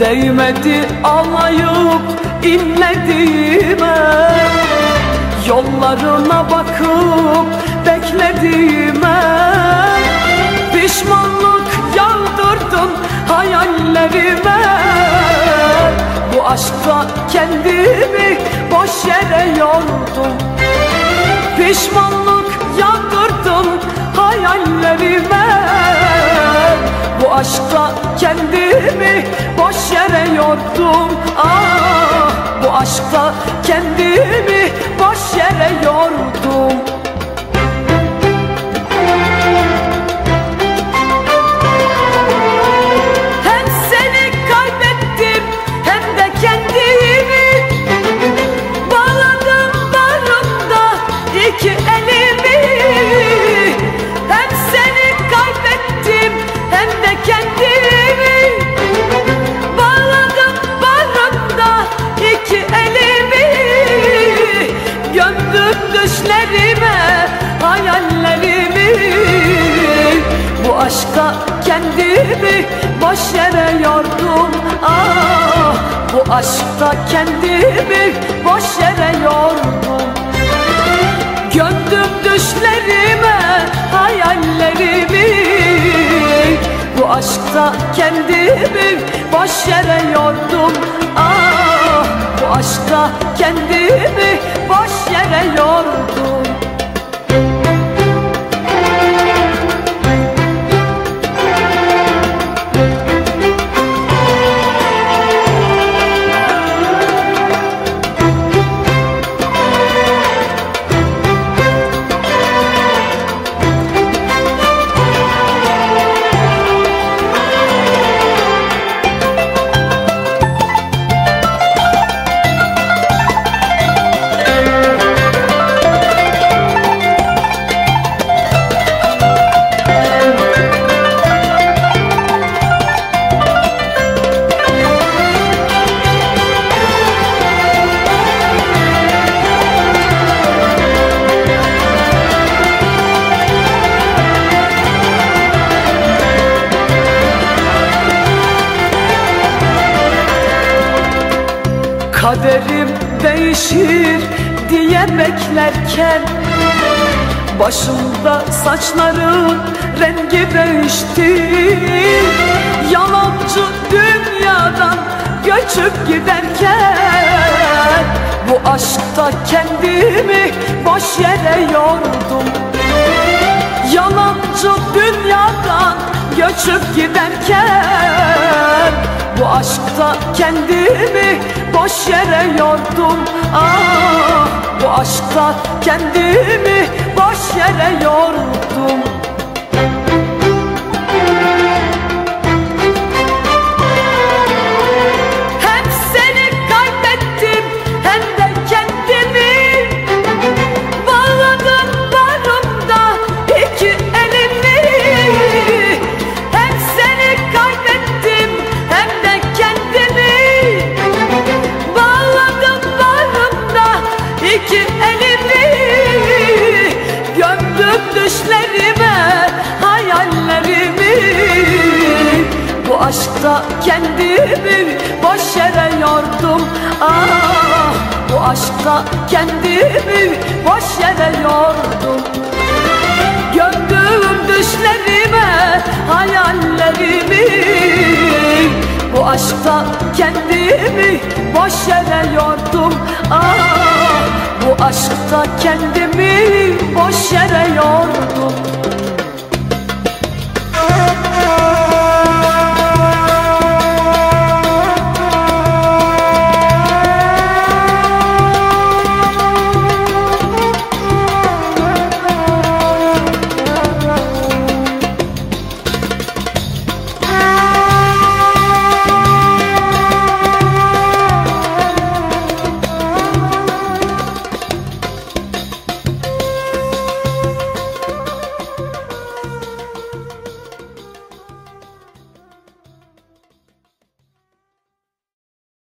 Değmedi ağlayıp inlediğime. Yollarına bakıp beklediğime. Pişmanlık yağdırdın hayallerime. Bu aşkta kendimi boş yere yordum. Pişmanlık yere yordum Ah bu aşkta kendimi boş yere yordum düşlerime hayallerimi. Bu aşka kendimi boş yere yordum Ah bu aşkta kendimi boş yere yordum Gömdüm düşlerime hayallerimi. Bu aşkta kendimi boş yere yordum Ah bu aşkta kendimi boş yere yordum Kaderim değişir diye beklerken Başımda saçların rengi değişti. Yalancı dünyadan göçüp giderken Bu aşkta kendimi boş yere yordum. Yalancı dünyadan göçüp giderken Bu aşkta kendimi boş yere yordum. Ah bu aşkta kendimi Aşkta kendimi boş yere yordum. Ah bu aşkta kendimi boş yere yordum. Gömdüm düşlerime hayallerimi Bu aşkta kendimi boş yere yordum. Ah bu aşkta kendimi boş yere yordum